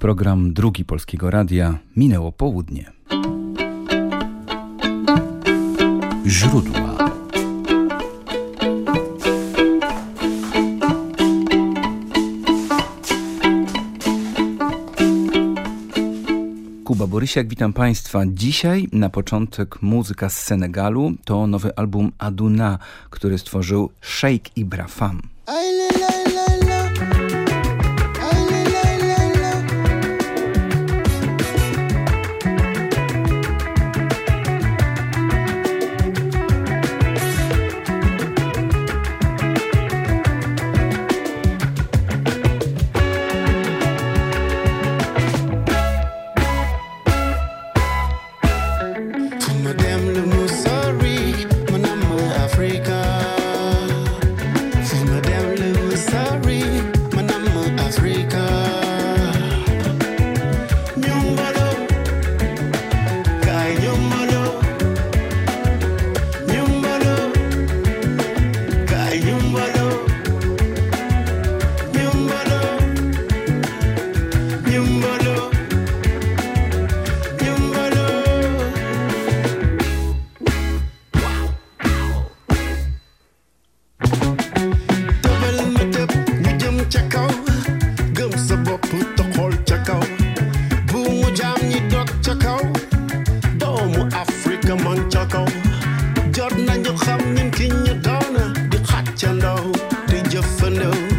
program Drugi Polskiego Radia. Minęło południe. Źródła Kuba Borysiak, witam Państwa. Dzisiaj na początek muzyka z Senegalu. To nowy album Aduna, który stworzył Sheikh Ibrahim. For news.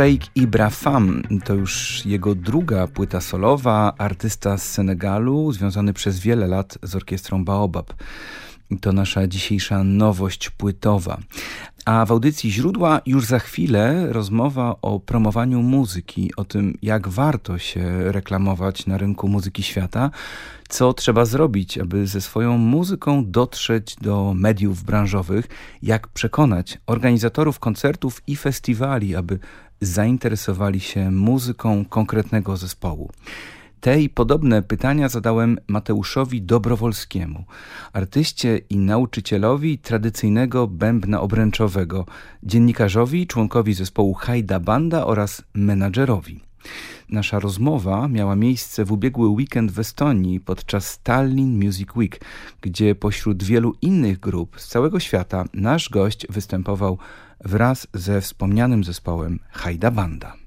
Sheikh Ibrahim to już jego druga płyta solowa, artysta z Senegalu, związany przez wiele lat z orkiestrą Baobab. To nasza dzisiejsza nowość płytowa. A w audycji Źródła już za chwilę rozmowa o promowaniu muzyki, o tym jak warto się reklamować na rynku muzyki świata, co trzeba zrobić, aby ze swoją muzyką dotrzeć do mediów branżowych, jak przekonać organizatorów koncertów i festiwali, aby zainteresowali się muzyką konkretnego zespołu. Te i podobne pytania zadałem Mateuszowi Dobrowolskiemu, artyście i nauczycielowi tradycyjnego bębna obręczowego, dziennikarzowi, członkowi zespołu Hajda Banda oraz menadżerowi. Nasza rozmowa miała miejsce w ubiegły weekend w Estonii podczas Tallinn Music Week, gdzie pośród wielu innych grup z całego świata nasz gość występował wraz ze wspomnianym zespołem Hajda Banda.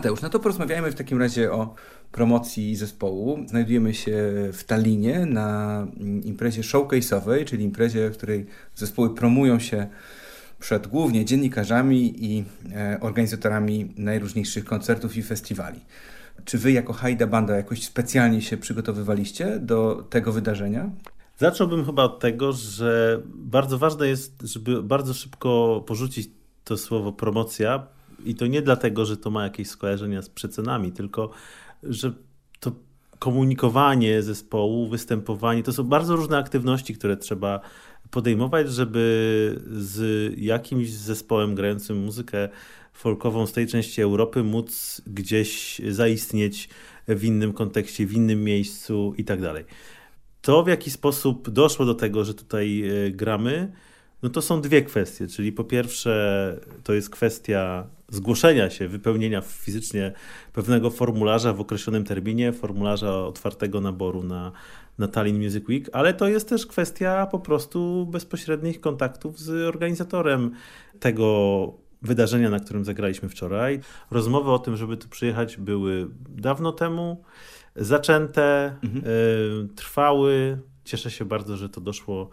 Mateusz, no to porozmawiajmy w takim razie o promocji zespołu. Znajdujemy się w Tallinie na imprezie showcase'owej, czyli imprezie, w której zespoły promują się przed głównie dziennikarzami i e, organizatorami najróżniejszych koncertów i festiwali. Czy wy jako Hajda Banda jakoś specjalnie się przygotowywaliście do tego wydarzenia? Zacząłbym chyba od tego, że bardzo ważne jest, żeby bardzo szybko porzucić to słowo promocja, i to nie dlatego, że to ma jakieś skojarzenia z przecenami, tylko że to komunikowanie zespołu, występowanie, to są bardzo różne aktywności, które trzeba podejmować, żeby z jakimś zespołem grającym muzykę folkową z tej części Europy móc gdzieś zaistnieć w innym kontekście, w innym miejscu i tak dalej. To, w jaki sposób doszło do tego, że tutaj e, gramy, no to są dwie kwestie, czyli po pierwsze to jest kwestia zgłoszenia się, wypełnienia fizycznie pewnego formularza w określonym terminie, formularza otwartego naboru na, na Tallinn Music Week, ale to jest też kwestia po prostu bezpośrednich kontaktów z organizatorem tego wydarzenia, na którym zagraliśmy wczoraj. Rozmowy o tym, żeby tu przyjechać, były dawno temu, zaczęte, mhm. y, trwały. Cieszę się bardzo, że to doszło,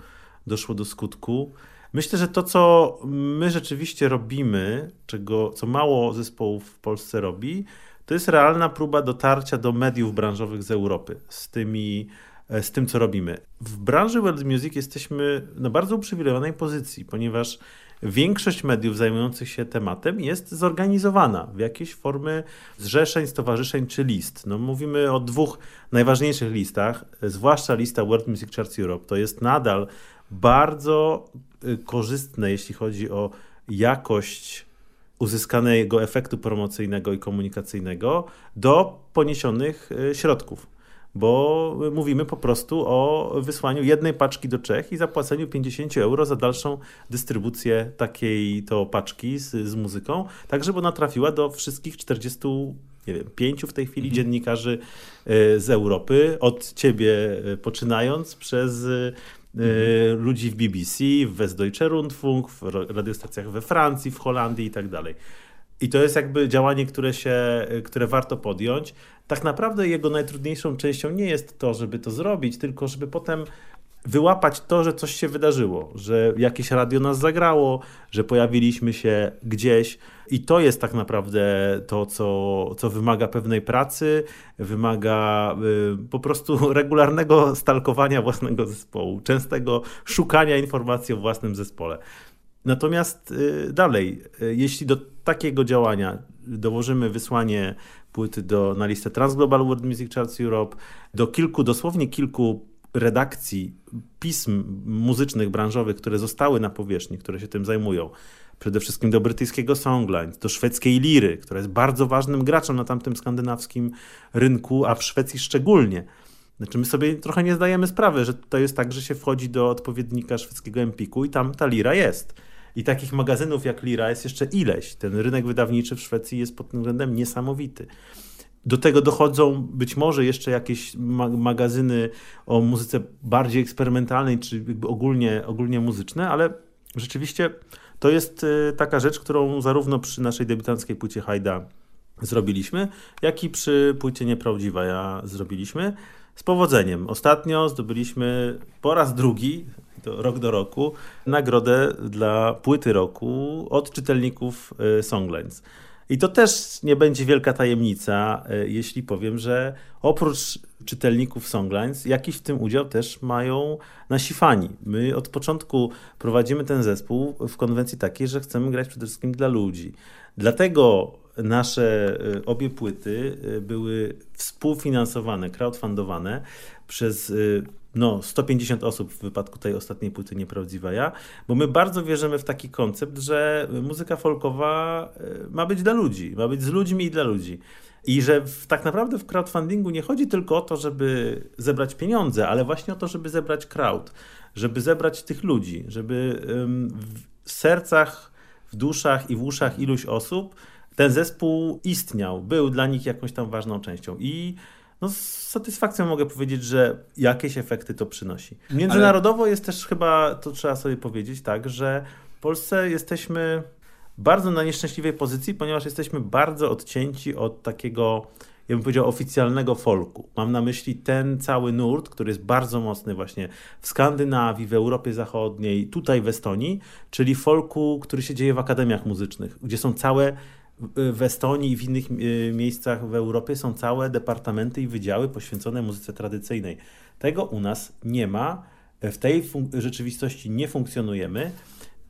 doszło do skutku. Myślę, że to, co my rzeczywiście robimy, czego, co mało zespołów w Polsce robi, to jest realna próba dotarcia do mediów branżowych z Europy z, tymi, e, z tym, co robimy. W branży world music jesteśmy na bardzo uprzywilejowanej pozycji, ponieważ większość mediów zajmujących się tematem jest zorganizowana w jakiejś formy zrzeszeń, stowarzyszeń czy list. No, mówimy o dwóch najważniejszych listach, zwłaszcza lista World Music Charts Europe. To jest nadal bardzo y, korzystne, jeśli chodzi o jakość uzyskanego efektu promocyjnego i komunikacyjnego do poniesionych y, środków. Bo mówimy po prostu o wysłaniu jednej paczki do Czech i zapłaceniu 50 euro za dalszą dystrybucję takiej to paczki z, z muzyką, tak żeby ona trafiła do wszystkich 40 nie wiem, pięciu w tej chwili mhm. dziennikarzy y, z Europy, od ciebie poczynając przez mhm. ludzi w BBC, w Westdeutsche Rundfunk, w radiostacjach we Francji, w Holandii i tak dalej. I to jest jakby działanie, które, się, które warto podjąć. Tak naprawdę jego najtrudniejszą częścią nie jest to, żeby to zrobić, tylko żeby potem wyłapać to, że coś się wydarzyło, że jakieś radio nas zagrało, że pojawiliśmy się gdzieś. I to jest tak naprawdę to, co, co wymaga pewnej pracy, wymaga y, po prostu regularnego stalkowania własnego zespołu, częstego szukania informacji o własnym zespole. Natomiast y, dalej, y, jeśli do takiego działania dołożymy wysłanie płyty do, na listę Transglobal World Music Charts Europe, do kilku, dosłownie kilku redakcji pism muzycznych, branżowych, które zostały na powierzchni, które się tym zajmują, przede wszystkim do brytyjskiego Songline, do szwedzkiej Liry, która jest bardzo ważnym graczem na tamtym skandynawskim rynku, a w Szwecji szczególnie. Znaczy my sobie trochę nie zdajemy sprawy, że to jest tak, że się wchodzi do odpowiednika szwedzkiego Empiku i tam ta Lira jest. I takich magazynów jak Lira jest jeszcze ileś. Ten rynek wydawniczy w Szwecji jest pod tym względem niesamowity. Do tego dochodzą być może jeszcze jakieś magazyny o muzyce bardziej eksperymentalnej, czy ogólnie, ogólnie muzyczne, ale rzeczywiście to jest y, taka rzecz, którą zarówno przy naszej debiutanckiej płycie Hajda zrobiliśmy, jak i przy płycie Nieprawdziwa ja zrobiliśmy. Z powodzeniem. Ostatnio zdobyliśmy po raz drugi, to rok do roku, nagrodę dla płyty roku od czytelników y, Songlines. I to też nie będzie wielka tajemnica, e, jeśli powiem, że oprócz czytelników Songlines, jakiś w tym udział też mają nasi fani. My od początku prowadzimy ten zespół w konwencji takiej, że chcemy grać przede wszystkim dla ludzi. Dlatego nasze e, obie płyty e, były współfinansowane, crowdfundowane przez no, 150 osób w wypadku tej ostatniej płyty Nieprawdziwa Ja, bo my bardzo wierzymy w taki koncept, że muzyka folkowa e, ma być dla ludzi, ma być z ludźmi i dla ludzi. I że w, tak naprawdę w crowdfundingu nie chodzi tylko o to, żeby zebrać pieniądze, ale właśnie o to, żeby zebrać crowd, żeby zebrać tych ludzi, żeby w sercach, w duszach i w uszach iluś osób ten zespół istniał, był dla nich jakąś tam ważną częścią. I no z satysfakcją mogę powiedzieć, że jakieś efekty to przynosi. Międzynarodowo Ale... jest też chyba, to trzeba sobie powiedzieć, tak, że w Polsce jesteśmy bardzo na nieszczęśliwej pozycji, ponieważ jesteśmy bardzo odcięci od takiego, ja bym powiedział, oficjalnego folku. Mam na myśli ten cały nurt, który jest bardzo mocny właśnie w Skandynawii, w Europie Zachodniej, tutaj w Estonii, czyli folku, który się dzieje w akademiach muzycznych, gdzie są całe w Estonii i w innych e, miejscach w Europie są całe departamenty i wydziały poświęcone muzyce tradycyjnej. Tego u nas nie ma. W tej rzeczywistości nie funkcjonujemy.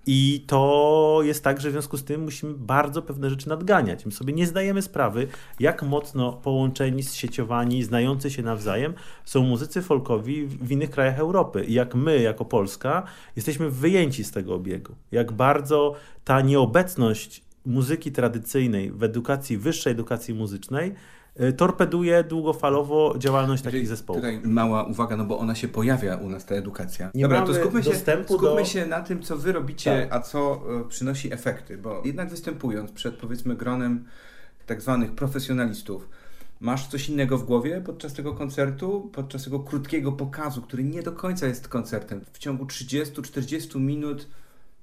I to jest tak, że w związku z tym musimy bardzo pewne rzeczy nadganiać. My sobie nie zdajemy sprawy, jak mocno połączeni, zsieciowani, znający się nawzajem są muzycy folkowi w innych krajach Europy. I jak my, jako Polska, jesteśmy wyjęci z tego obiegu. Jak bardzo ta nieobecność muzyki tradycyjnej w edukacji, wyższej edukacji muzycznej y, torpeduje długofalowo działalność Czyli takich zespołów. Tutaj mała uwaga, no bo ona się pojawia u nas, ta edukacja. Nie Dobra, to skupmy się, skupmy do... się na tym, co wy robicie, tak. a co y, przynosi efekty, bo jednak występując przed powiedzmy gronem tak zwanych profesjonalistów, masz coś innego w głowie podczas tego koncertu, podczas tego krótkiego pokazu, który nie do końca jest koncertem. W ciągu 30-40 minut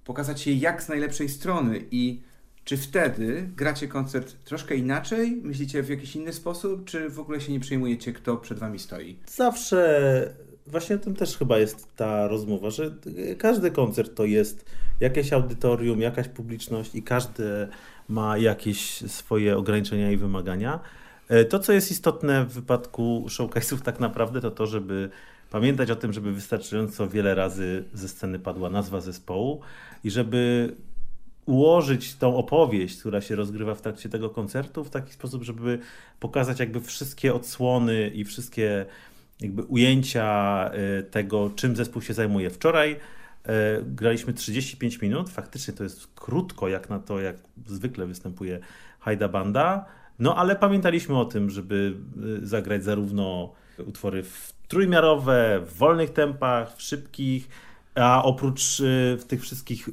pokazać je jak z najlepszej strony i Czy wtedy gracie koncert troszkę inaczej? Myślicie w jakiś inny sposób? Czy w ogóle się nie przejmujecie, kto przed wami stoi? Zawsze, właśnie o tym też chyba jest ta rozmowa, że każdy koncert to jest jakieś audytorium, jakaś publiczność i każdy ma jakieś swoje ograniczenia i wymagania. E, to, co jest istotne w wypadku showcase'ów tak naprawdę, to to, żeby pamiętać o tym, żeby wystarczająco wiele razy ze sceny padła nazwa zespołu i żeby ułożyć tą opowieść, która się rozgrywa w trakcie tego koncertu w taki sposób, żeby pokazać jakby wszystkie odsłony i wszystkie jakby ujęcia e, tego, czym zespół się zajmuje. Wczoraj e, graliśmy 35 minut, faktycznie to jest krótko jak na to, jak zwykle występuje Hajda Banda, no ale pamiętaliśmy o tym, żeby e, zagrać zarówno utwory trójmiarowe, w wolnych tempach, w szybkich, a oprócz tych wszystkich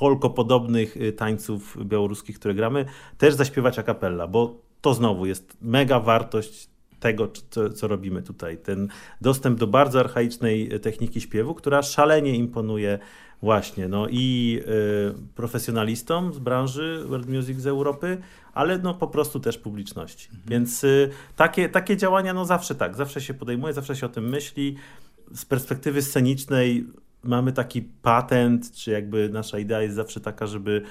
polko-podobnych y, tańców białoruskich, które gramy, też zaśpiewać a cappella, bo to znowu jest mega wartość tego, co, co, robimy tutaj. Ten dostęp do bardzo archaicznej y, techniki śpiewu, która szalenie imponuje właśnie no i y, profesjonalistom z branży world music z Europy, ale no po prostu też publiczności. Mhm. Więc y, takie, takie działania no zawsze tak, zawsze się podejmuje, zawsze się o tym myśli. Z perspektywy scenicznej mamy taki patent, czy jakby nasza idea jest zawsze taka, żeby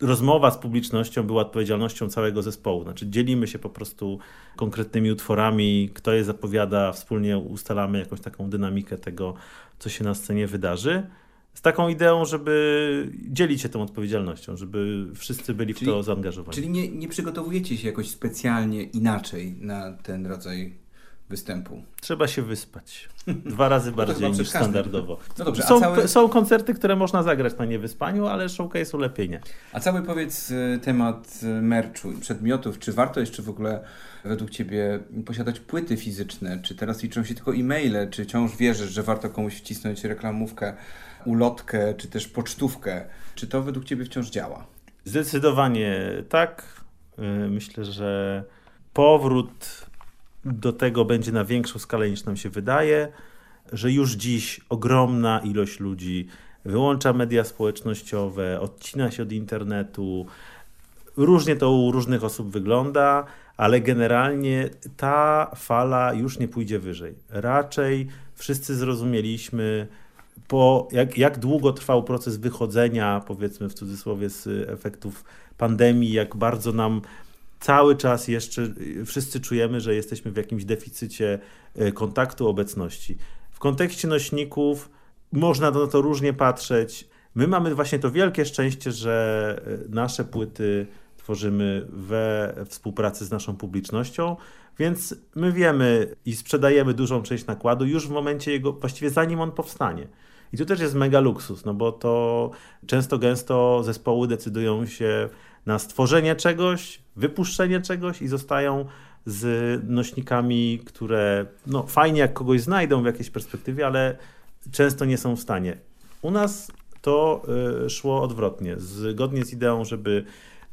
rozmowa z publicznością była odpowiedzialnością całego zespołu. Znaczy dzielimy się po prostu konkretnymi utworami, kto je zapowiada, wspólnie ustalamy jakąś taką dynamikę tego, co się na scenie wydarzy. Z taką ideą, żeby dzielić się tą odpowiedzialnością, żeby wszyscy byli czyli, w to zaangażowani. Czyli nie, nie przygotowujecie się jakoś specjalnie inaczej na ten rodzaj występu. Trzeba się wyspać. Dwa razy no bardziej niż standardowo. No dobrze, są, cały... są koncerty, które można zagrać na niewyspaniu, ale showcase'u lepiej nie. A cały powiedz y, temat y, merchu i przedmiotów. Czy warto jeszcze w ogóle według Ciebie posiadać płyty fizyczne? Czy teraz liczą się tylko e-maile? Czy wciąż wierzysz, że warto komuś wcisnąć reklamówkę, ulotkę, czy też pocztówkę? Czy to według Ciebie wciąż działa? Zdecydowanie tak. Y, myślę, że powrót do tego będzie na większą skalę niż nam się wydaje, że już dziś ogromna ilość ludzi wyłącza media społecznościowe, odcina się od internetu. Różnie to u różnych osób wygląda, ale generalnie ta fala już nie pójdzie wyżej. Raczej wszyscy zrozumieliśmy, po jak, jak długo trwał proces wychodzenia, powiedzmy w cudzysłowie, z efektów pandemii, jak bardzo nam cały czas jeszcze y, wszyscy czujemy, że jesteśmy w jakimś deficycie y, kontaktu, obecności. W kontekście nośników można na to różnie patrzeć. My mamy właśnie to wielkie szczęście, że y, nasze płyty tworzymy we współpracy z naszą publicznością, więc my wiemy i sprzedajemy dużą część nakładu już w momencie jego, właściwie zanim on powstanie. I tu też jest mega luksus, no bo to często gęsto zespoły decydują się na stworzenie czegoś, wypuszczenie czegoś i zostają z nośnikami, które no, fajnie jak kogoś znajdą w jakiejś perspektywie, ale często nie są w stanie. U nas to y, szło odwrotnie, zgodnie z ideą, żeby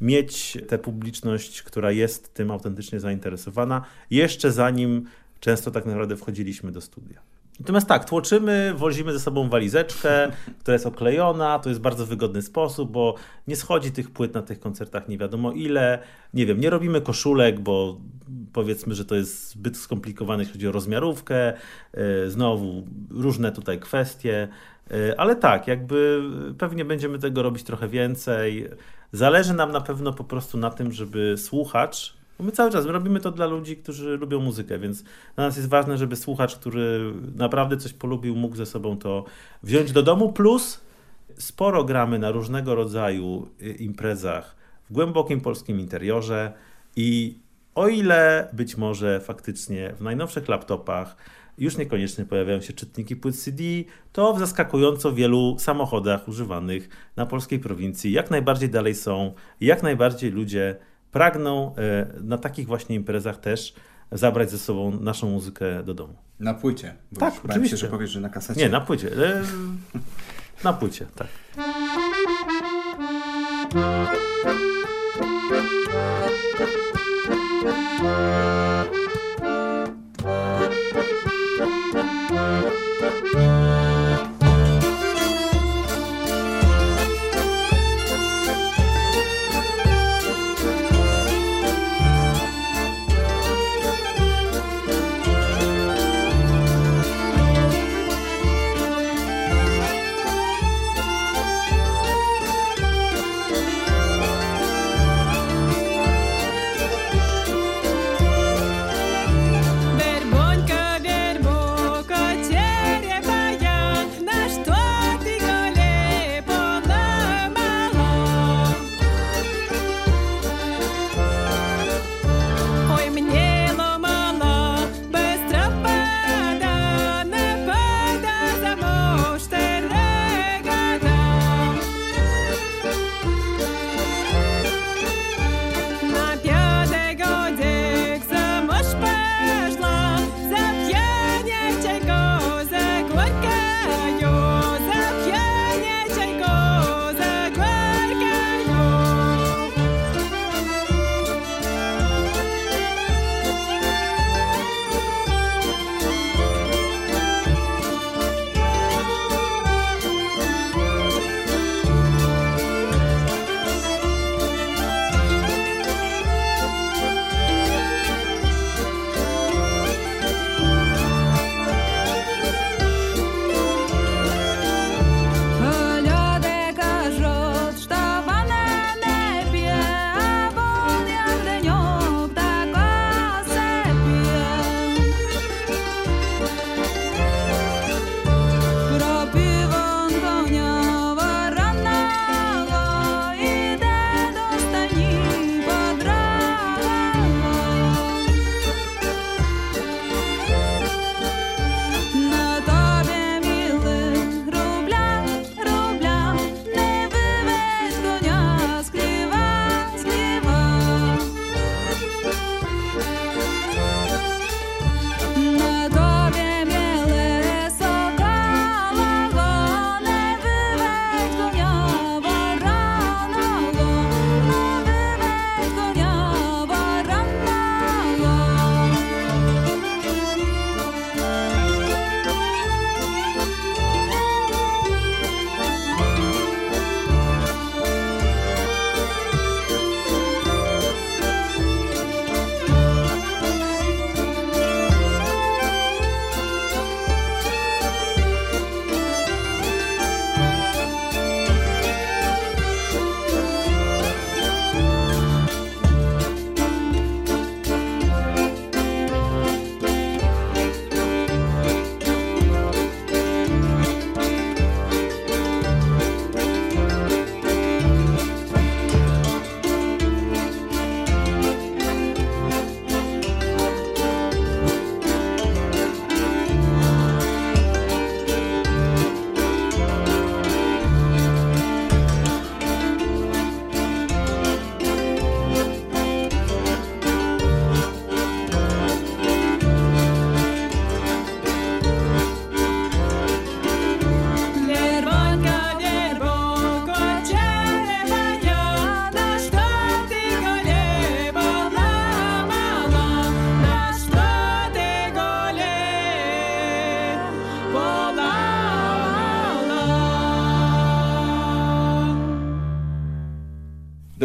mieć tę publiczność, która jest tym autentycznie zainteresowana, jeszcze zanim często tak naprawdę wchodziliśmy do studia. Natomiast tak, tłoczymy, wozimy ze sobą walizeczkę, która jest oklejona, to jest bardzo wygodny sposób, bo nie schodzi tych płyt na tych koncertach nie wiadomo ile. Nie wiem, nie robimy koszulek, bo powiedzmy, że to jest zbyt skomplikowane, jeśli chodzi o rozmiarówkę. E, znowu różne tutaj kwestie, e, ale tak, jakby pewnie będziemy tego robić trochę więcej. Zależy nam na pewno po prostu na tym, żeby słuchacz my cały czas my robimy to dla ludzi, którzy lubią muzykę, więc dla nas jest ważne, żeby słuchacz, który naprawdę coś polubił, mógł ze sobą to wziąć do domu. Plus sporo gramy na różnego rodzaju y, imprezach w głębokim polskim interiorze i o ile być może faktycznie w najnowszych laptopach już niekoniecznie pojawiają się czytniki płyt CD, to w zaskakująco wielu samochodach używanych na polskiej prowincji jak najbardziej dalej są, jak najbardziej ludzie pragną e, na takich właśnie imprezach też zabrać ze sobą naszą muzykę do domu. Na płycie? Bo tak, oczywiście. Się, że powiesz, że na kasecie. Nie, na płycie. E, na płycie, tak.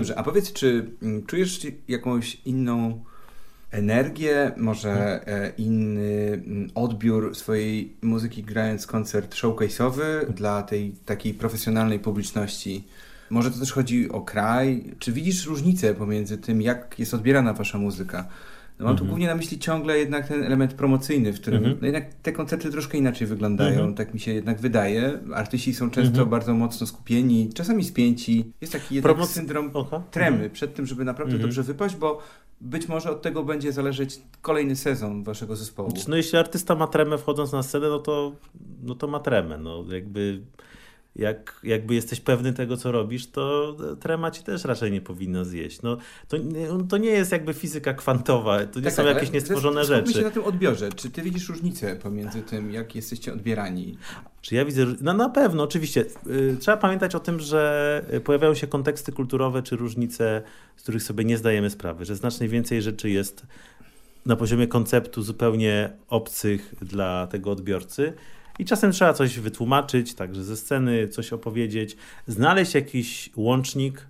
Dobrze, a powiedz, czy mm, czujesz jakąś inną energię, może e, inny mm, odbiór swojej muzyki grając koncert showcase'owy dla tej takiej profesjonalnej publiczności? Może to też chodzi o kraj? Czy widzisz różnicę pomiędzy tym, jak jest odbierana wasza muzyka? No mam tu mhm. głównie na myśli ciągle jednak ten element promocyjny, w którym mhm. no jednak te koncerty troszkę inaczej wyglądają, mhm. tak mi się jednak wydaje. Artyści są często bardzo mocno skupieni, czasami spięci. Jest taki jednak Promoc... syndrom Oha. tremy przed tym, żeby naprawdę dobrze wypaść, bo być może od tego będzie zależeć kolejny sezon waszego zespołu. No jeśli artysta ma tremę wchodząc na scenę, no to, no to ma tremę. No jakby jak, jakby jesteś pewny tego, co robisz, to trema ci też raczej nie powinna zjeść. No, to, to nie jest jakby fizyka kwantowa, to nie tak, są tak, jakieś niestworzone rzeczy. się na tym odbiorze. Czy ty widzisz różnicę pomiędzy tym, jak jesteście odbierani? Czy ja widzę, no na pewno, oczywiście. Y, trzeba pamiętać o tym, że pojawiają się konteksty kulturowe czy różnice, z których sobie nie zdajemy sprawy, że znacznie więcej rzeczy jest na poziomie konceptu zupełnie obcych dla tego odbiorcy i czasem trzeba coś wytłumaczyć, także ze sceny coś opowiedzieć, znaleźć jakiś łącznik.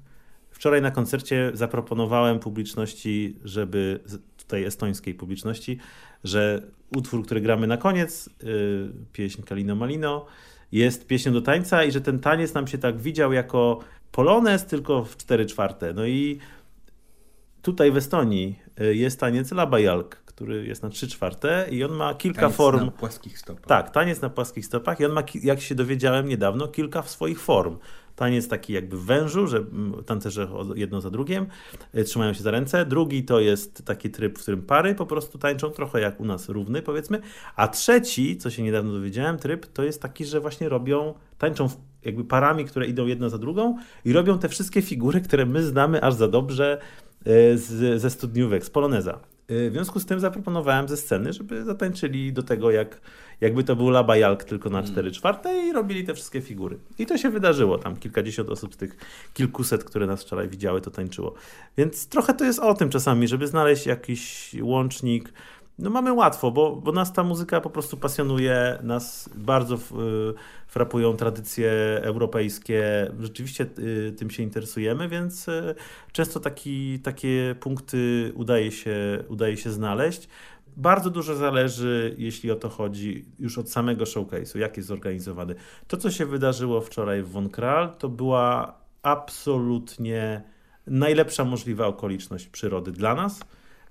Wczoraj na koncercie zaproponowałem publiczności, żeby tutaj estońskiej publiczności, że utwór, który gramy na koniec, yy, pieśń Kalino Malino, jest pieśnią do tańca i że ten taniec nam się tak widział jako polonez, tylko w 4 czwarte. No i tutaj w Estonii y, jest taniec Labajalk, który jest na 3 czwarte i on ma kilka taniec form. na płaskich stopach. Tak, taniec na płaskich stopach i on ma, jak się dowiedziałem niedawno, kilka swoich form. Taniec taki jakby w wężu, że tancerze jedno za drugim e, trzymają się za ręce. Drugi to jest taki tryb, w którym pary po prostu tańczą, trochę jak u nas równy powiedzmy. A trzeci, co się niedawno dowiedziałem, tryb to jest taki, że właśnie robią, tańczą jakby parami, które idą jedna za drugą i robią te wszystkie figury, które my znamy aż za dobrze e, z, ze studniówek, z Poloneza. Y, w związku z tym zaproponowałem ze sceny, żeby zatańczyli do tego, jak, jakby to był Laba Jalk tylko na 4 mm. czwarte i robili te wszystkie figury. I to się wydarzyło. Tam kilkadziesiąt osób z tych kilkuset, które nas wczoraj widziały, to tańczyło. Więc trochę to jest o tym czasami, żeby znaleźć jakiś łącznik, no mamy łatwo, bo, bo nas ta muzyka po prostu pasjonuje, nas bardzo y, frapują tradycje europejskie, rzeczywiście y, tym się interesujemy, więc y, często taki, takie punkty udaje się, udaje się znaleźć. Bardzo dużo zależy, jeśli o to chodzi, już od samego showcase'u, jak jest zorganizowany. To, co się wydarzyło wczoraj w Von Kral, to była absolutnie najlepsza możliwa okoliczność przyrody dla nas.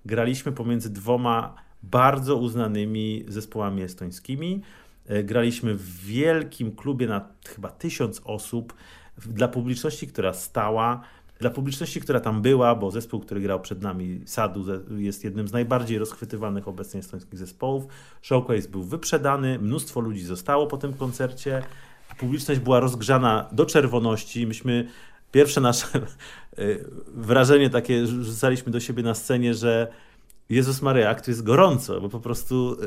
Graliśmy pomiędzy dwoma bardzo uznanymi zespołami estońskimi. E, graliśmy w wielkim klubie na chyba tysiąc osób dla publiczności, która stała. Dla publiczności, która tam była, bo zespół, który grał przed nami, Sadu, jest jednym z najbardziej rozchwytywanych obecnie estońskich zespołów. Showcase był wyprzedany, mnóstwo ludzi zostało po tym koncercie. Publiczność była rozgrzana do czerwoności. Myśmy pierwsze nasze e, wrażenie takie rzucaliśmy do siebie na scenie, że Jezus Maria, jak tu jest gorąco, bo po prostu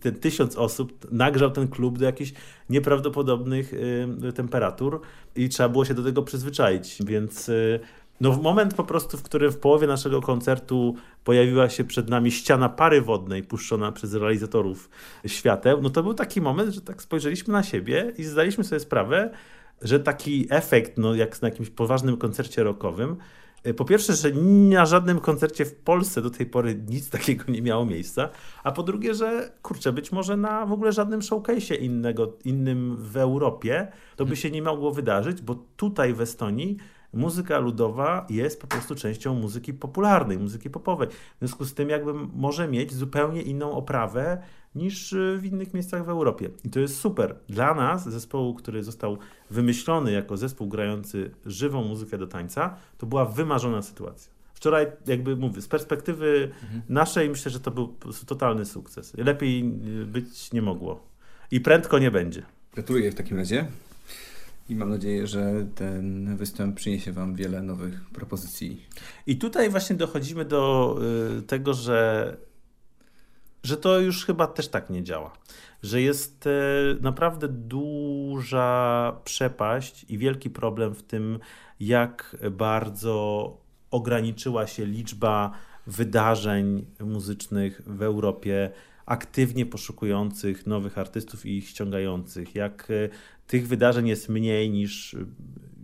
ten tysiąc osób nagrzał ten klub do jakichś nieprawdopodobnych y, temperatur i trzeba było się do tego przyzwyczaić, więc y, no w moment po prostu, w którym w połowie naszego koncertu pojawiła się przed nami ściana pary wodnej puszczona przez realizatorów świateł, no to był taki moment, że tak spojrzeliśmy na siebie i zdaliśmy sobie sprawę, że taki efekt, no jak na jakimś poważnym koncercie rockowym, E, po pierwsze, że na żadnym koncercie w Polsce do tej pory nic takiego nie miało miejsca, a po drugie, że kurczę, być może na w ogóle żadnym showcase'ie innego, innym w Europie to by się nie mogło wydarzyć, bo tutaj w Estonii muzyka ludowa jest po prostu częścią muzyki popularnej, muzyki popowej. W związku z tym jakby może mieć zupełnie inną oprawę niż y, w innych miejscach w Europie. I to jest super. Dla nas, zespołu, który został wymyślony jako zespół grający żywą muzykę do tańca, to była wymarzona sytuacja. Wczoraj, jakby mówię, z perspektywy mhm. naszej myślę, że to był totalny sukces. Lepiej y, być nie mogło. I prędko nie będzie. Gratuluję w takim razie. I mam nadzieję, że ten występ przyniesie Wam wiele nowych propozycji. I tutaj właśnie dochodzimy do y, tego, że że to już chyba też tak nie działa. Że jest e, naprawdę duża przepaść i wielki problem w tym, jak bardzo ograniczyła się liczba wydarzeń muzycznych w Europie, aktywnie poszukujących nowych artystów i ich ściągających. Jak e, tych wydarzeń jest mniej niż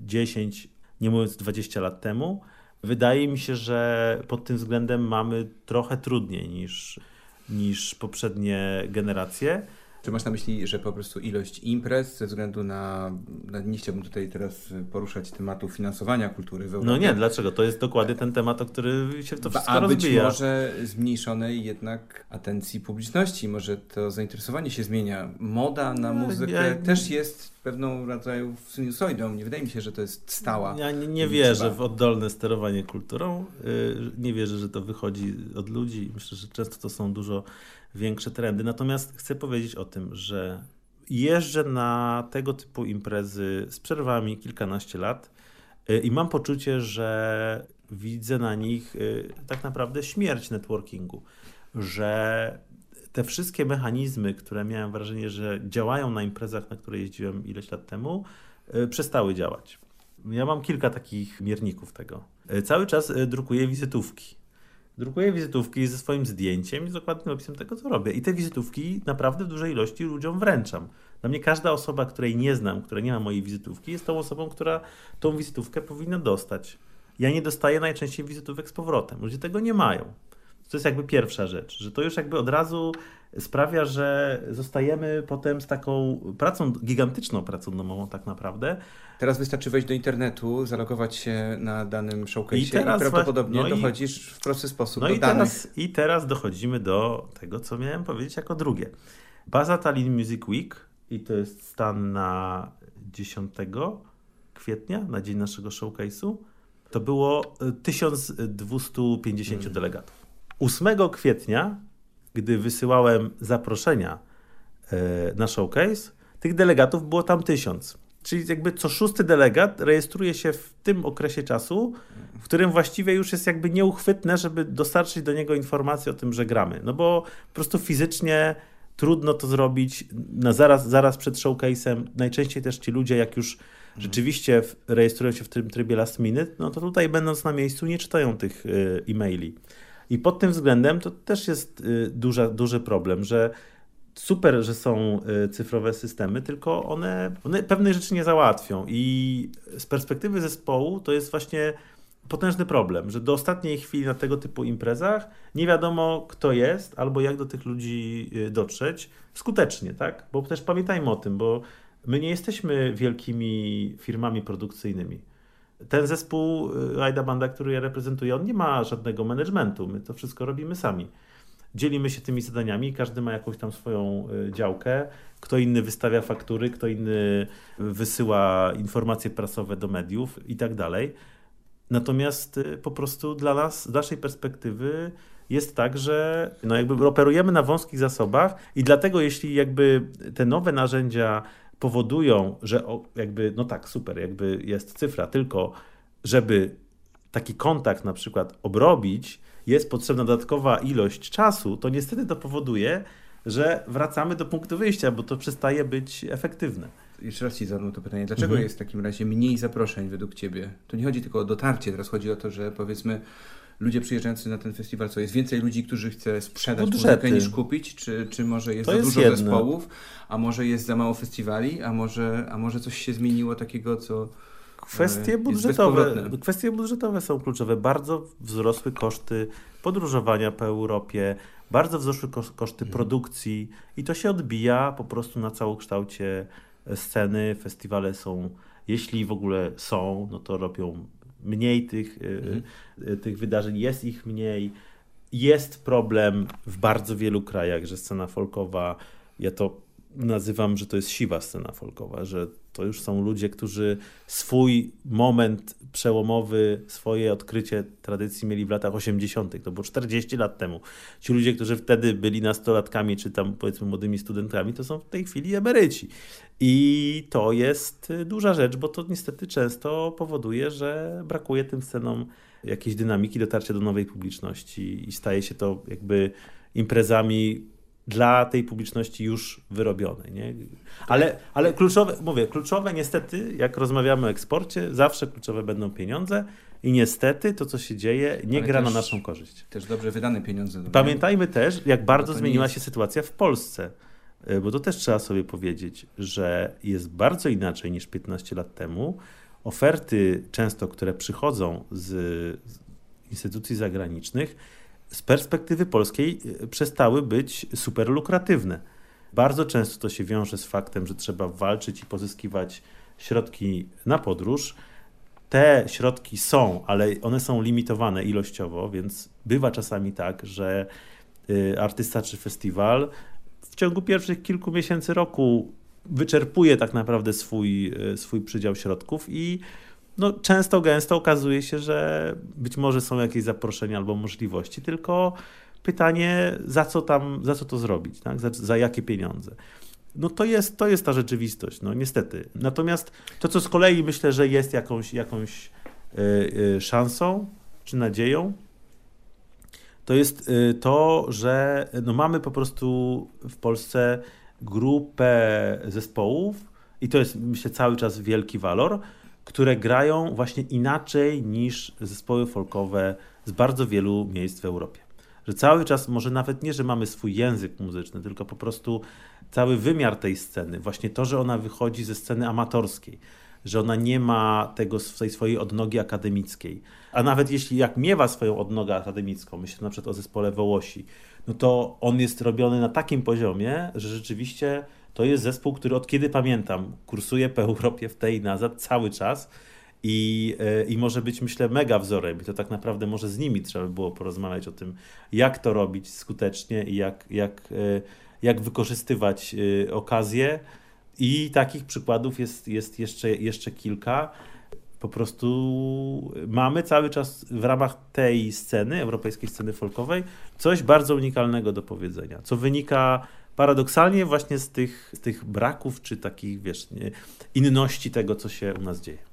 10 nie mówiąc 20 lat temu. Wydaje mi się, że pod tym względem mamy trochę trudniej niż, niż poprzednie generacje. Czy masz na myśli, że po prostu ilość imprez ze względu na, na nie chciałbym tutaj teraz poruszać tematu finansowania kultury w Europie. No nie, dlaczego? To jest dokładnie ten temat, o który się to wszystko A rozbija. Być może zmniejszonej jednak atencji publiczności, może to zainteresowanie się zmienia. Moda na muzykę ja, też jest pewną rodzaju sinusoidą. Nie wydaje mi się, że to jest stała. Ja nie, nie wierzę w oddolne sterowanie kulturą. Y, nie wierzę, że to wychodzi od ludzi. Myślę, że często to są dużo większe trendy. Natomiast chcę powiedzieć o tym, że jeżdżę na tego typu imprezy z przerwami kilkanaście lat y, i mam poczucie, że widzę na nich y, tak naprawdę śmierć networkingu, że te wszystkie mechanizmy, które miałem wrażenie, że działają na imprezach, na które jeździłem ileś lat temu, y, przestały działać. Ja mam kilka takich mierników tego. Cały czas drukuję wizytówki drukuję wizytówki ze swoim zdjęciem i z dokładnym opisem tego, co robię. I te wizytówki naprawdę w dużej ilości ludziom wręczam. Dla mnie każda osoba, której nie znam, która nie ma mojej wizytówki, jest tą osobą, która tą wizytówkę powinna dostać. Ja nie dostaję najczęściej wizytówek z powrotem. Ludzie tego nie mają. To jest jakby pierwsza rzecz, że to już jakby od razu sprawia, że zostajemy potem z taką pracą, gigantyczną pracą domową tak naprawdę. Teraz wystarczy wejść do internetu, zalogować się na danym showcase i, teraz i prawdopodobnie no dochodzisz w prosty sposób no do i danych. Teraz, I teraz dochodzimy do tego, co miałem powiedzieć jako drugie. Baza Tallinn Music Week i to jest stan na 10 kwietnia, na dzień naszego showcase'u. To było 1250 hmm. delegatów. 8 kwietnia gdy wysyłałem zaproszenia e, na showcase, tych delegatów było tam tysiąc. Czyli jakby co szósty delegat rejestruje się w tym okresie czasu, w którym właściwie już jest jakby nieuchwytne, żeby dostarczyć do niego informację o tym, że gramy. No bo po prostu fizycznie trudno to zrobić na zaraz, zaraz przed showcase'em. Najczęściej też ci ludzie, jak już rzeczywiście rejestrują się w tym trybie last minute, no to tutaj będąc na miejscu nie czytają tych e, e-maili. I pod tym względem to też jest y, duża, duży problem, że super, że są y, cyfrowe systemy, tylko one, one rzeczy nie załatwią. I z perspektywy zespołu to jest właśnie potężny problem, że do ostatniej chwili na tego typu imprezach nie wiadomo, kto jest albo jak do tych ludzi y, dotrzeć skutecznie, tak? Bo też pamiętajmy o tym, bo my nie jesteśmy wielkimi firmami produkcyjnymi ten zespół y, Aida Banda, który ja reprezentuję, on nie ma żadnego managementu. My to wszystko robimy sami. Dzielimy się tymi zadaniami, każdy ma jakąś tam swoją y, działkę. Kto inny wystawia faktury, kto inny wysyła informacje prasowe do mediów i tak dalej. Natomiast y, po prostu dla nas, z naszej perspektywy, jest tak, że no jakby operujemy na wąskich zasobach i dlatego jeśli jakby te nowe narzędzia powodują, że jakby, no tak, super, jakby jest cyfra, tylko żeby taki kontakt na przykład obrobić, jest potrzebna dodatkowa ilość czasu, to niestety to powoduje, że wracamy do punktu wyjścia, bo to przestaje być efektywne. Jeszcze raz Ci zadam to pytanie. Dlaczego mhm. jest w takim razie mniej zaproszeń według Ciebie? To nie chodzi tylko o dotarcie, teraz chodzi o to, że powiedzmy ludzie przyjeżdżający na ten festiwal, co jest więcej ludzi, którzy chce sprzedać Budżety. muzykę niż kupić, czy, czy może jest to za jest dużo jedno. zespołów, a może jest za mało festiwali, a może, a może coś się zmieniło takiego, co Kwestie budżetowe, kwestie budżetowe są kluczowe. Bardzo wzrosły koszty podróżowania po Europie, bardzo wzrosły koszty mhm. produkcji i to się odbija po prostu na całokształcie sceny. Festiwale są, jeśli w ogóle są, no to robią mniej tych, y, mhm. Y, tych wydarzeń, jest ich mniej. Jest problem w bardzo wielu krajach, że scena folkowa, ja to nazywam, że to jest siwa scena folkowa, że to już są ludzie, którzy swój moment przełomowy, swoje odkrycie tradycji mieli w latach 80., to było 40 lat temu. Ci ludzie, którzy wtedy byli nastolatkami, czy tam powiedzmy młodymi studentami, to są w tej chwili emeryci. I to jest duża rzecz, bo to niestety często powoduje, że brakuje tym scenom jakiejś dynamiki, dotarcia do nowej publiczności i staje się to jakby imprezami dla tej publiczności już wyrobionej. Nie? Ale, ale kluczowe, mówię, kluczowe niestety, jak rozmawiamy o eksporcie, zawsze kluczowe będą pieniądze i niestety to, co się dzieje, nie ale gra też, na naszą korzyść. Też dobrze wydane pieniądze. Pamiętajmy też, jak bardzo zmieniła jest... się sytuacja w Polsce. E, bo to też trzeba sobie powiedzieć, że jest bardzo inaczej niż 15 lat temu. oferty często, które przychodzą z, z instytucji zagranicznych, z perspektywy polskiej e, przestały być super lukratywne. Bardzo często to się wiąże z faktem, że trzeba walczyć i pozyskiwać środki na podróż. Te środki są, ale one są limitowane ilościowo, więc bywa czasami tak, że y, artysta czy festiwal w ciągu pierwszych kilku miesięcy roku wyczerpuje tak naprawdę swój, y, swój przydział środków i no, często, gęsto okazuje się, że być może są jakieś zaproszenia albo możliwości, tylko pytanie, za co tam, za co to zrobić, tak? za, za jakie pieniądze. No to jest, to jest ta rzeczywistość, no niestety. Natomiast to, co z kolei myślę, że jest jakąś, jakąś yy, szansą czy nadzieją, to jest yy, to, że no mamy po prostu w Polsce grupę zespołów i to jest myślę cały czas wielki walor, które grają właśnie inaczej niż zespoły folkowe z bardzo wielu miejsc w Europie. Że cały czas, może nawet nie, że mamy swój język muzyczny, tylko po prostu cały wymiar tej sceny, właśnie to, że ona wychodzi ze sceny amatorskiej, że ona nie ma tego tej swojej odnogi akademickiej. A nawet jeśli jak miewa swoją odnogę akademicką, myślę na przykład o zespole Wołosi, no to on jest robiony na takim poziomie, że rzeczywiście to jest zespół, który od kiedy pamiętam kursuje po Europie w tej i nazad cały czas i, e, i może być, myślę, mega wzorem. I to tak naprawdę może z nimi trzeba by było porozmawiać o tym, jak to robić skutecznie i jak, jak, e, jak wykorzystywać e, okazje. I takich przykładów jest, jest jeszcze, jeszcze kilka. Po prostu mamy cały czas w ramach tej sceny, europejskiej sceny folkowej, coś bardzo unikalnego do powiedzenia, co wynika paradoksalnie właśnie z tych, z tych braków, czy takich, wiesz, inności tego, co się u nas dzieje.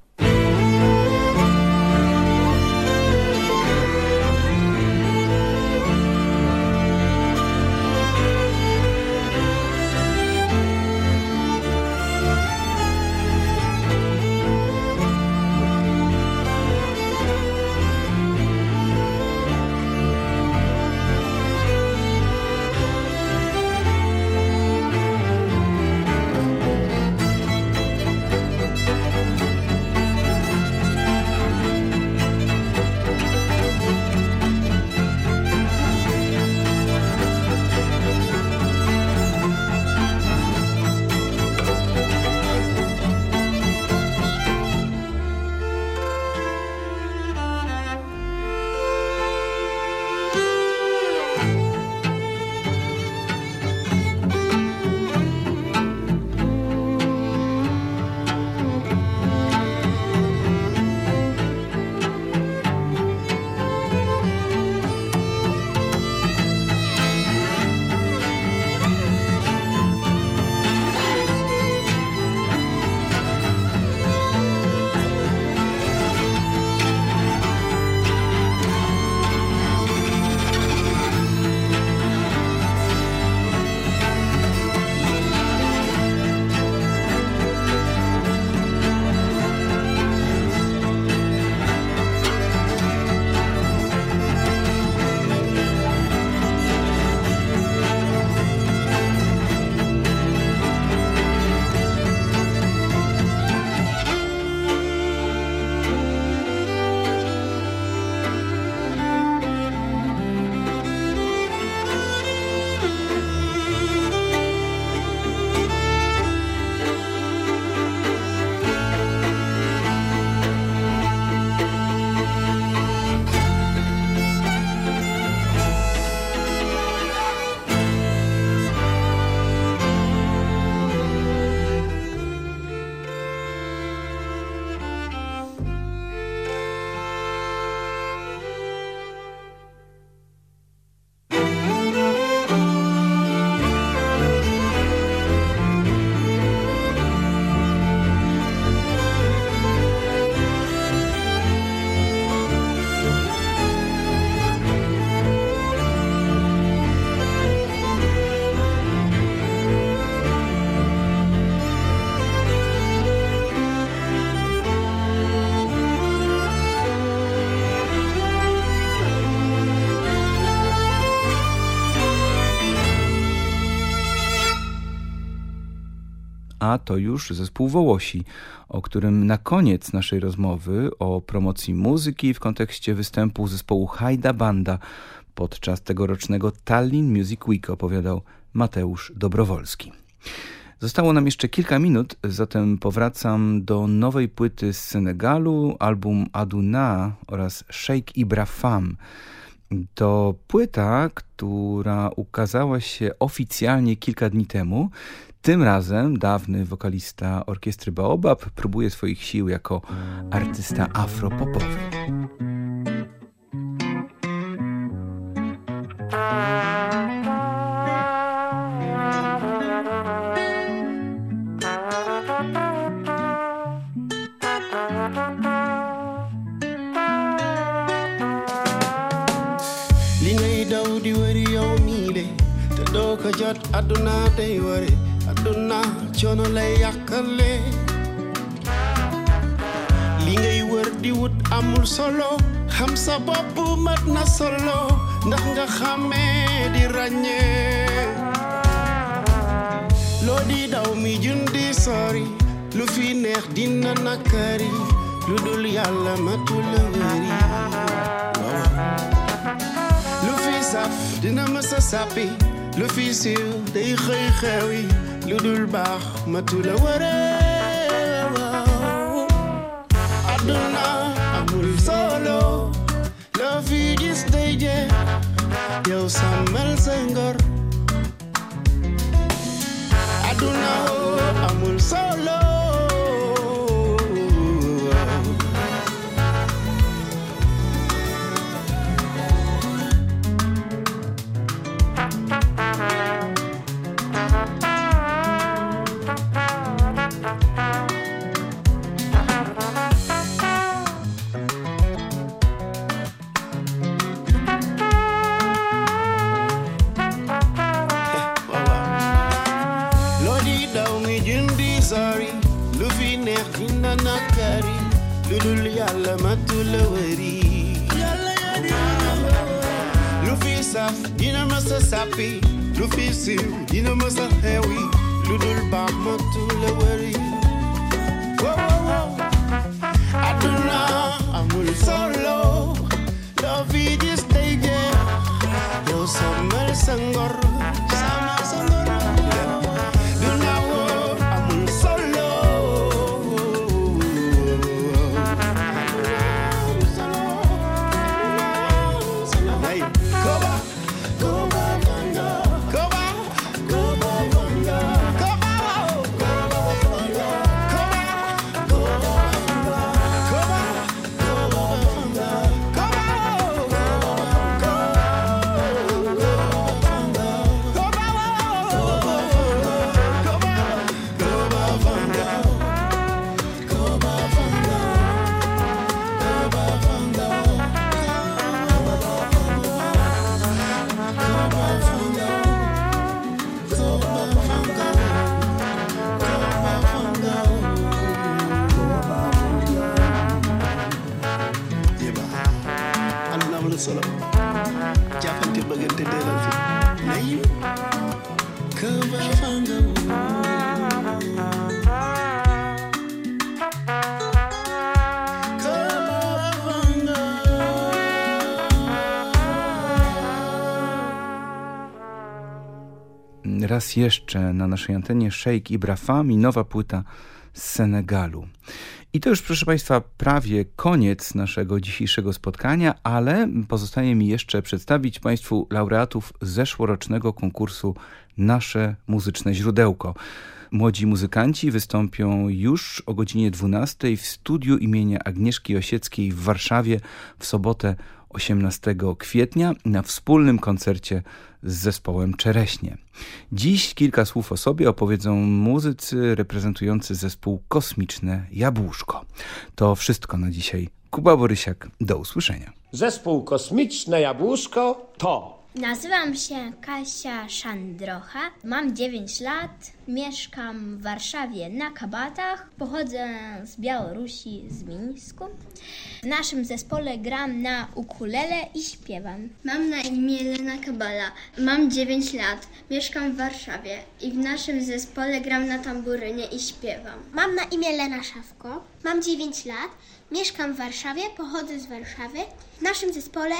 To już zespół Wołosi, o którym na koniec naszej rozmowy o promocji muzyki w kontekście występu zespołu Hajda Banda podczas tegorocznego Tallinn Music Week opowiadał Mateusz Dobrowolski. Zostało nam jeszcze kilka minut, zatem powracam do nowej płyty z Senegalu, album Aduna oraz Sheikh Ibrahim. To płyta, która ukazała się oficjalnie kilka dni temu. Tym razem dawny wokalista orkiestry Baobab próbuje swoich sił jako artysta afropopowy. jot aduna wari aduna coono lay yàkkale li wër di wut amul solo xam sa bopp mat na solo ndax nga xàmmee di ràññee loo di daw mi jundi sori lu fi neex dina nakari lu dul yàlla matula wëri lu fi saf dina mësa sàppi lu fi siiw day xëy xewi lu dul baax matu la wareew àdduna amul solo loo fi gis day jeex yow sàmmal sa ngor raz jeszcze na naszej antenie Sheikh Ibrahim i nowa płyta z Senegalu. I to już, proszę Państwa, prawie koniec naszego dzisiejszego spotkania, ale pozostaje mi jeszcze przedstawić Państwu laureatów zeszłorocznego konkursu Nasze Muzyczne Źródełko. Młodzi muzykanci wystąpią już o godzinie 12 w studiu imienia Agnieszki Osieckiej w Warszawie w sobotę 18 kwietnia na wspólnym koncercie z zespołem Czereśnie. Dziś kilka słów o sobie opowiedzą muzycy reprezentujący zespół Kosmiczne Jabłuszko. To wszystko na dzisiaj. Kuba Borysiak, do usłyszenia. Zespół Kosmiczne Jabłuszko to Nazywam się Kasia Szandrocha, mam 9 lat, mieszkam w Warszawie na Kabatach, pochodzę z Białorusi, z Mińsku. W naszym zespole gram na ukulele i śpiewam. Mam na imię Lena Kabala, mam 9 lat, mieszkam w Warszawie i w naszym zespole gram na tamburynie i śpiewam. Mam na imię Lena Szawko, mam 9 lat, mieszkam w Warszawie, pochodzę z Warszawy. W naszym zespole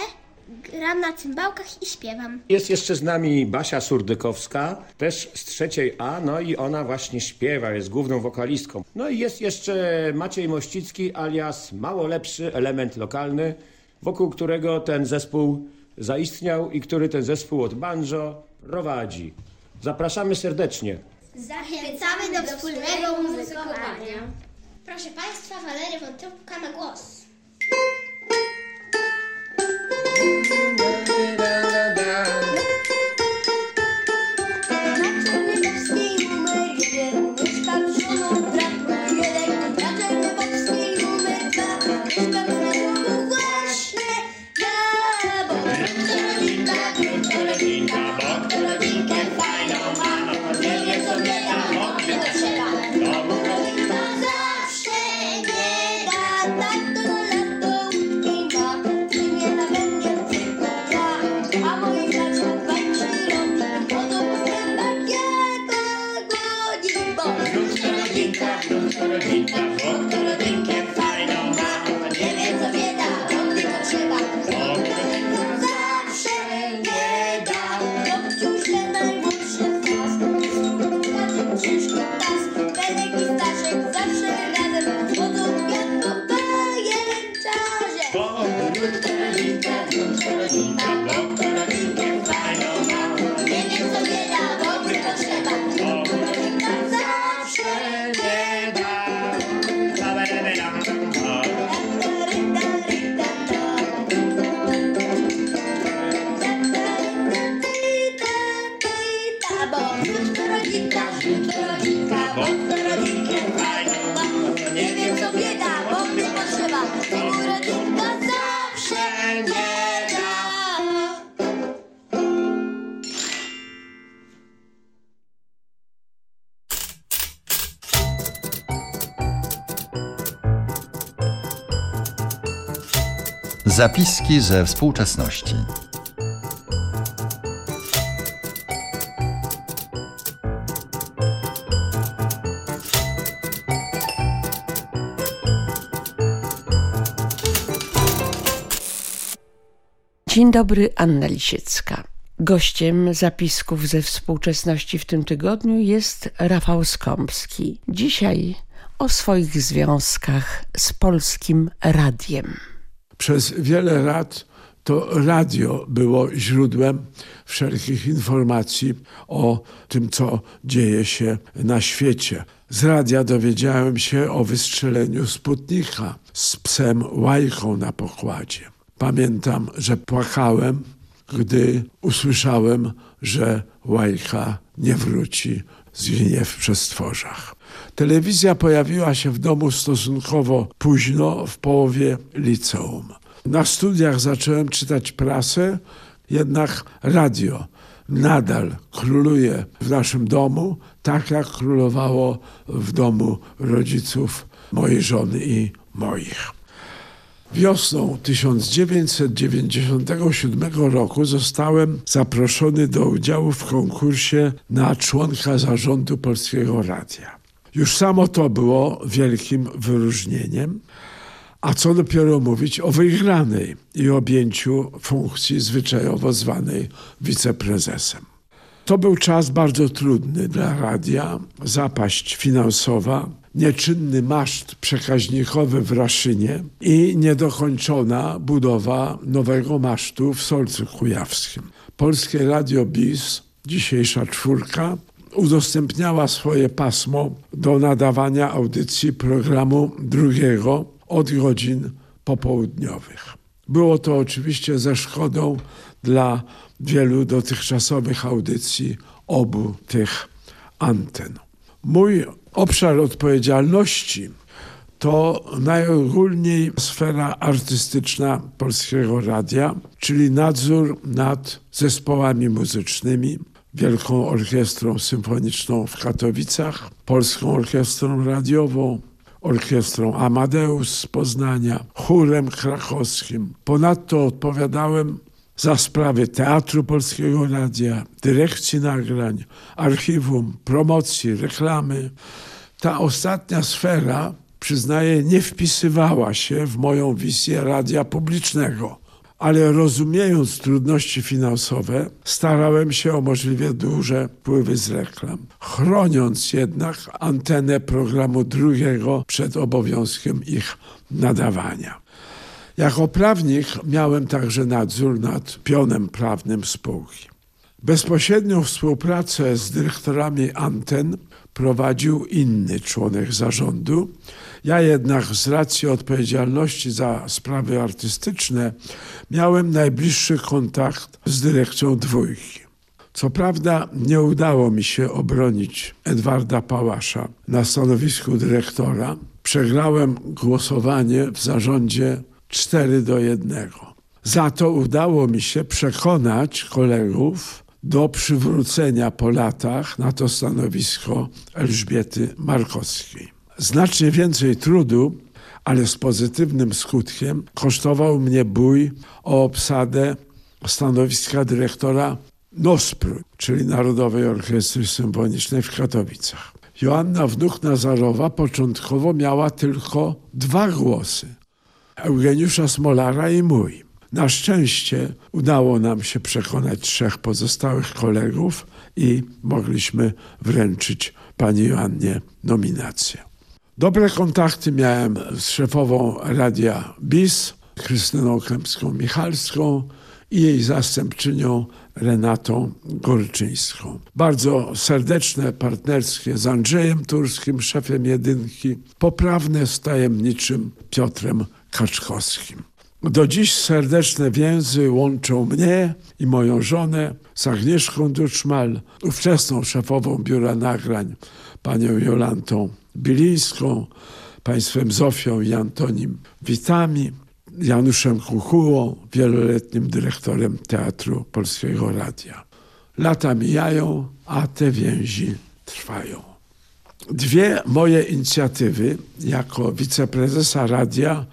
gram na cymbałkach i śpiewam. Jest jeszcze z nami Basia Surdykowska, też z trzeciej A, no i ona właśnie śpiewa, jest główną wokalistką. No i jest jeszcze Maciej Mościcki alias mało lepszy element lokalny, wokół którego ten zespół zaistniał i który ten zespół od banjo prowadzi. Zapraszamy serdecznie. Zachęcamy do wspólnego muzykowania. Proszę Państwa, Walery Wątróbka na głos. da da da da Zapiski ze współczesności. Dzień dobry, Anna Lisiecka. Gościem zapisków ze współczesności w tym tygodniu jest Rafał Skąpski. Dzisiaj o swoich związkach z polskim radiem. Przez wiele lat to radio było źródłem wszelkich informacji o tym, co dzieje się na świecie. Z radia dowiedziałem się o wystrzeleniu Sputnika z psem Łajką na pokładzie. Pamiętam, że płakałem, gdy usłyszałem, że Łajka nie wróci, zginie w przestworzach. Telewizja pojawiła się w domu stosunkowo późno, w połowie liceum. Na studiach zacząłem czytać prasę, jednak radio nadal króluje w naszym domu, tak jak królowało w domu rodziców mojej żony i moich. Wiosną 1997 roku zostałem zaproszony do udziału w konkursie na członka zarządu Polskiego Radia. Już samo to było wielkim wyróżnieniem, a co dopiero mówić o wygranej i objęciu funkcji zwyczajowo zwanej wiceprezesem. To był czas bardzo trudny dla radia, zapaść finansowa, nieczynny maszt przekaźnikowy w Raszynie i niedokończona budowa nowego masztu w Solcu Kujawskim. Polskie Radio BIS, dzisiejsza czwórka, udostępniała swoje pasmo do nadawania audycji programu drugiego od godzin popołudniowych. Było to oczywiście ze szkodą dla wielu dotychczasowych audycji obu tych anten. Mój obszar odpowiedzialności to najogólniej sfera artystyczna Polskiego Radia, czyli nadzór nad zespołami muzycznymi, Wielką Orkiestrą Symfoniczną w Katowicach, Polską Orkiestrą Radiową, Orkiestrą Amadeus z Poznania, chórem krakowskim. Ponadto odpowiadałem za sprawy Teatru Polskiego Radia, dyrekcji nagrań, archiwum, promocji, reklamy. Ta ostatnia sfera, przyznaję, nie wpisywała się w moją wizję radia publicznego ale rozumiejąc trudności finansowe, starałem się o możliwie duże wpływy z reklam, chroniąc jednak antenę programu drugiego przed obowiązkiem ich nadawania. Jako prawnik miałem także nadzór nad pionem prawnym spółki. Bezpośrednią współpracę z dyrektorami anten prowadził inny członek zarządu. Ja jednak z racji odpowiedzialności za sprawy artystyczne miałem najbliższy kontakt z dyrekcją dwójki. Co prawda nie udało mi się obronić Edwarda Pałasza na stanowisku dyrektora. Przegrałem głosowanie w zarządzie 4 do 1. Za to udało mi się przekonać kolegów do przywrócenia po latach na to stanowisko Elżbiety Markowskiej. Znacznie więcej trudu, ale z pozytywnym skutkiem, kosztował mnie bój o obsadę stanowiska dyrektora NOSPR, czyli Narodowej Orkiestry Symfonicznej w Katowicach. Joanna Wnuk Nazarowa początkowo miała tylko dwa głosy. Eugeniusza Smolara i mój. Na szczęście udało nam się przekonać trzech pozostałych kolegów i mogliśmy wręczyć pani Joannie nominację. Dobre kontakty miałem z szefową radia BIS, Krystyną Kępską-Michalską i jej zastępczynią Renatą Gorczyńską. Bardzo serdeczne, partnerskie z Andrzejem Turskim, szefem jedynki, poprawne z tajemniczym Piotrem Kaczkowskim. Do dziś serdeczne więzy łączą mnie i moją żonę z Agnieszką Duczmal, ówczesną szefową Biura Nagrań, panią Jolantą Bilińską, państwem Zofią i Antonim Witami, Januszem Kukułą, wieloletnim dyrektorem Teatru Polskiego Radia. Lata mijają, a te więzi trwają. Dwie moje inicjatywy jako wiceprezesa radia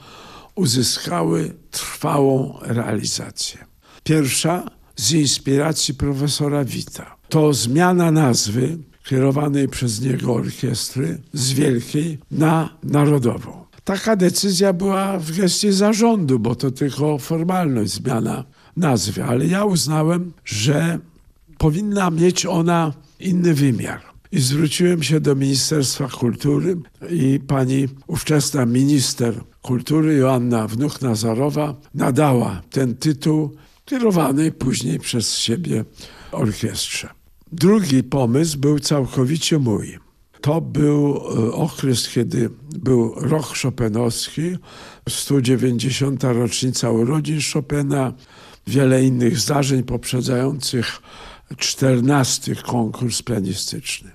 uzyskały trwałą realizację. Pierwsza z inspiracji profesora Wita. To zmiana nazwy kierowanej przez niego orkiestry z wielkiej na narodową. Taka decyzja była w gestii zarządu, bo to tylko formalność, zmiana nazwy, ale ja uznałem, że powinna mieć ona inny wymiar. I zwróciłem się do Ministerstwa Kultury i pani ówczesna minister kultury Joanna Wnuk-Nazarowa nadała ten tytuł kierowanej później przez siebie orkiestrze. Drugi pomysł był całkowicie mój. To był e, okres, kiedy był rok Chopinowski, 190. rocznica urodzin Chopina, wiele innych zdarzeń poprzedzających 14 konkurs pianistyczny.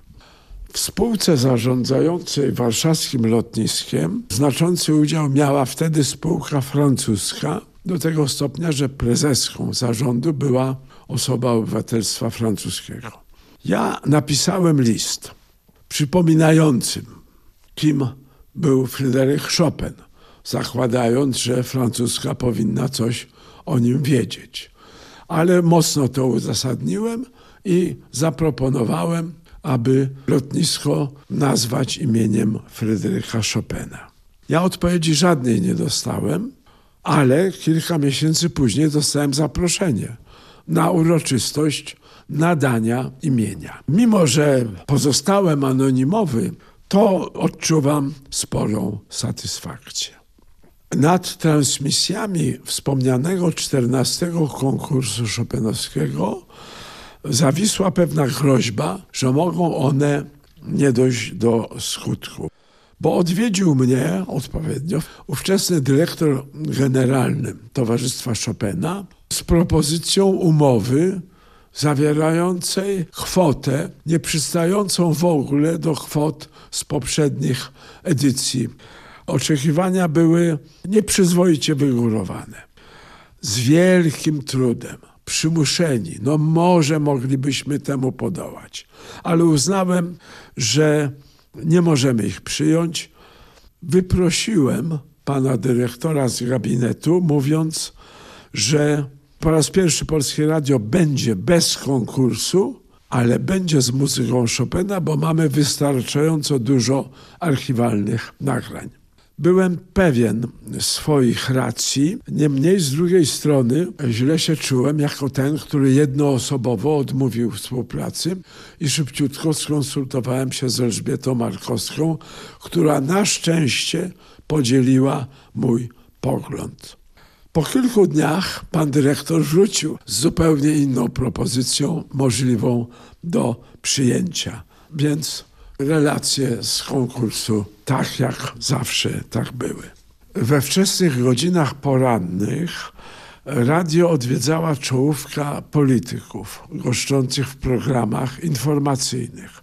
W spółce zarządzającej warszawskim lotniskiem znaczący udział miała wtedy spółka francuska, do tego stopnia, że prezeską zarządu była osoba obywatelstwa francuskiego. Ja napisałem list przypominającym, kim był Fryderyk Chopin, zakładając, że francuska powinna coś o nim wiedzieć. Ale mocno to uzasadniłem i zaproponowałem, aby lotnisko nazwać imieniem Fryderyka Chopina. Ja odpowiedzi żadnej nie dostałem, ale kilka miesięcy później dostałem zaproszenie na uroczystość nadania imienia. Mimo, że pozostałem anonimowy, to odczuwam sporą satysfakcję. Nad transmisjami wspomnianego 14 konkursu Chopinowskiego zawisła pewna groźba, że mogą one nie dojść do skutku. Bo odwiedził mnie odpowiednio ówczesny dyrektor generalny Towarzystwa Chopina z propozycją umowy zawierającej kwotę nieprzystającą w ogóle do kwot z poprzednich edycji Oczekiwania były nieprzyzwoicie wygórowane. Z wielkim trudem, przymuszeni, no może moglibyśmy temu podołać, ale uznałem, że nie możemy ich przyjąć. Wyprosiłem pana dyrektora z gabinetu, mówiąc, że po raz pierwszy Polskie Radio będzie bez konkursu, ale będzie z muzyką Chopina, bo mamy wystarczająco dużo archiwalnych nagrań. Byłem pewien swoich racji, niemniej z drugiej strony źle się czułem jako ten, który jednoosobowo odmówił współpracy i szybciutko skonsultowałem się z Elżbietą Markowską, która na szczęście podzieliła mój pogląd. Po kilku dniach pan dyrektor wrócił z zupełnie inną propozycją, możliwą do przyjęcia. Więc relacje z konkursu, tak jak zawsze, tak były. We wczesnych godzinach porannych radio odwiedzała czołówka polityków goszczących w programach informacyjnych.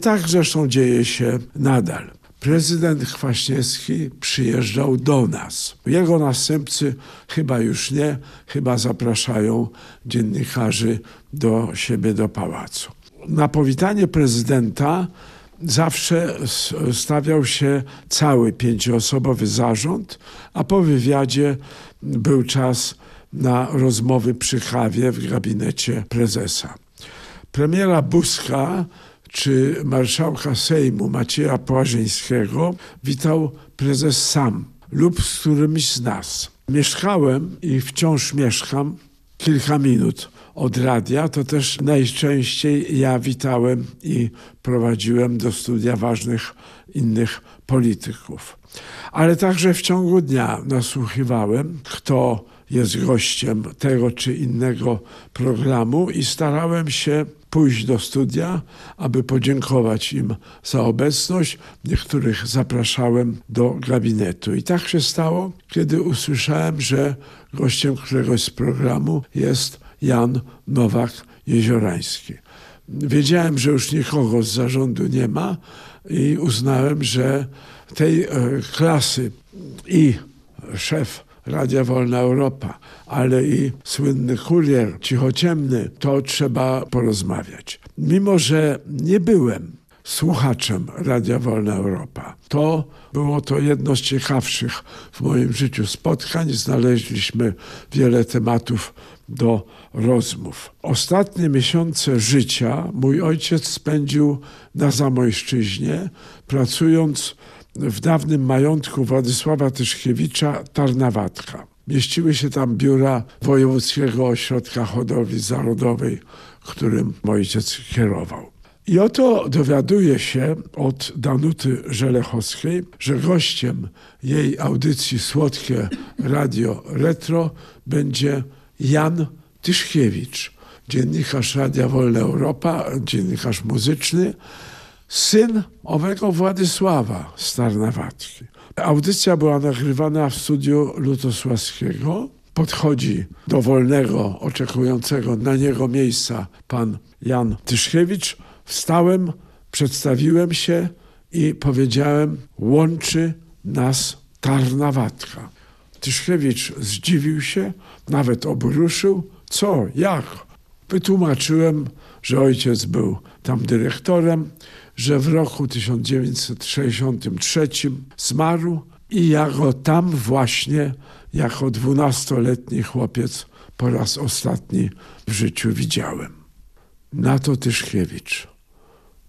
Tak zresztą dzieje się nadal prezydent Kwaśniewski przyjeżdżał do nas. Jego następcy chyba już nie, chyba zapraszają dziennikarzy do siebie do pałacu. Na powitanie prezydenta zawsze stawiał się cały pięcioosobowy zarząd, a po wywiadzie był czas na rozmowy przy kawie w gabinecie prezesa. Premiera Buzka czy marszałka Sejmu Macieja Płażyńskiego witał prezes sam lub z którymś z nas. Mieszkałem i wciąż mieszkam kilka minut od radia, to też najczęściej ja witałem i prowadziłem do studia ważnych innych polityków. Ale także w ciągu dnia nasłuchiwałem, kto jest gościem tego czy innego programu i starałem się pójść do studia, aby podziękować im za obecność. Niektórych zapraszałem do gabinetu. I tak się stało, kiedy usłyszałem, że gościem któregoś z programu jest Jan Nowak-Jeziorański. Wiedziałem, że już nikogo z zarządu nie ma i uznałem, że tej e, klasy i szef Radia Wolna Europa, ale i słynny kurier cichociemny, to trzeba porozmawiać. Mimo, że nie byłem słuchaczem Radia Wolna Europa, to było to jedno z ciekawszych w moim życiu spotkań. Znaleźliśmy wiele tematów do rozmów. Ostatnie miesiące życia mój ojciec spędził na Zamojszczyźnie, pracując w dawnym majątku Władysława Tyszkiewicza Tarnawatka. Mieściły się tam biura Wojewódzkiego Ośrodka Hodowli Zarodowej, którym mój ojciec kierował. I oto dowiaduje się od Danuty Żelechowskiej, że gościem jej audycji Słodkie Radio Retro będzie Jan Tyszkiewicz, dziennikarz Radia Wolna Europa, dziennikarz muzyczny, syn owego Władysława Starnawatki. Audycja była nagrywana w studiu Lutosławskiego. Podchodzi do wolnego, oczekującego na niego miejsca pan Jan Tyszkiewicz. Wstałem, przedstawiłem się i powiedziałem, łączy nas Tarnawatka. Tyszkiewicz zdziwił się, nawet obruszył. Co, jak? Wytłumaczyłem, że ojciec był tam dyrektorem, że w roku 1963 zmarł i ja go tam właśnie jako dwunastoletni chłopiec po raz ostatni w życiu widziałem. Na to Tyszkiewicz.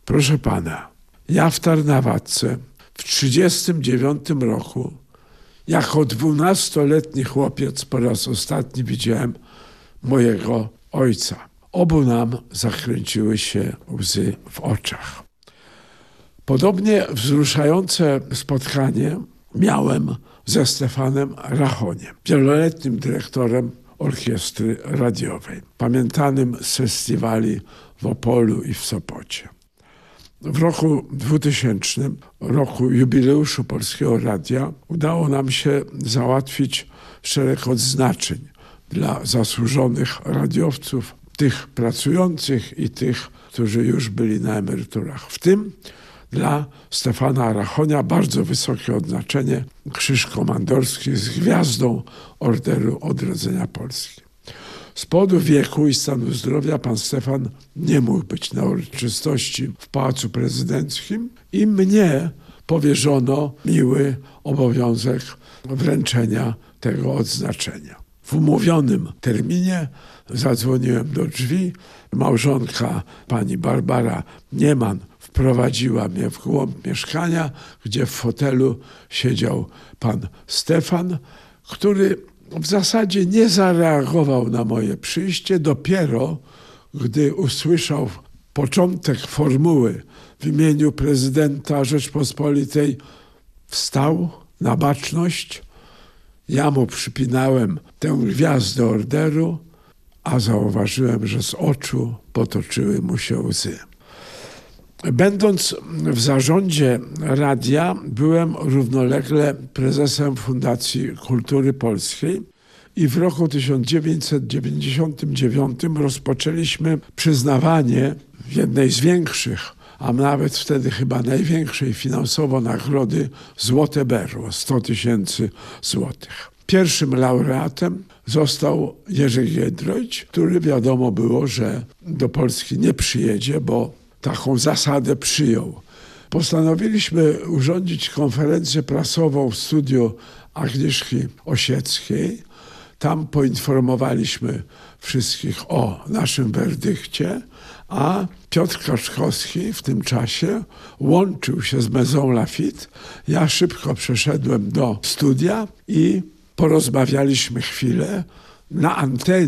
Proszę pana, ja w Tarnawadce w 1939 roku jako dwunastoletni chłopiec po raz ostatni widziałem mojego ojca. Obu nam zakręciły się łzy w oczach. Podobnie wzruszające spotkanie miałem ze Stefanem Rachoniem, wieloletnim dyrektorem orkiestry radiowej, pamiętanym z festiwali w Opolu i w Sopocie. W roku 2000, roku jubileuszu Polskiego Radia, udało nam się załatwić szereg odznaczeń dla zasłużonych radiowców, tych pracujących i tych, którzy już byli na emeryturach. W tym dla Stefana Rachonia bardzo wysokie odznaczenie Krzyż Komandorski z gwiazdą Orderu Odrodzenia Polski. Z powodu wieku i stanu zdrowia pan Stefan nie mógł być na uroczystości w Pałacu Prezydenckim i mnie powierzono miły obowiązek wręczenia tego odznaczenia. W umówionym terminie zadzwoniłem do drzwi. Małżonka pani Barbara Nieman wprowadziła mnie w głąb mieszkania, gdzie w fotelu siedział pan Stefan, który w zasadzie nie zareagował na moje przyjście. Dopiero gdy usłyszał początek formuły w imieniu prezydenta Rzeczpospolitej, wstał na baczność. Ja mu przypinałem tę gwiazdę orderu, a zauważyłem, że z oczu potoczyły mu się łzy. Będąc w zarządzie radia, byłem równolegle prezesem Fundacji Kultury Polskiej i w roku 1999 rozpoczęliśmy przyznawanie jednej z większych, a nawet wtedy chyba największej finansowo nagrody Złote Berło, 100 tysięcy złotych. Pierwszym laureatem został Jerzy Giedroyć, który wiadomo było, że do Polski nie przyjedzie, bo taką zasadę przyjął. Postanowiliśmy urządzić konferencję prasową w studiu Agnieszki Osieckiej. Tam poinformowaliśmy wszystkich o naszym werdykcie, a Piotr Kaczkowski w tym czasie łączył się z Maison Lafitte. Ja szybko przeszedłem do studia i porozmawialiśmy chwilę na antenie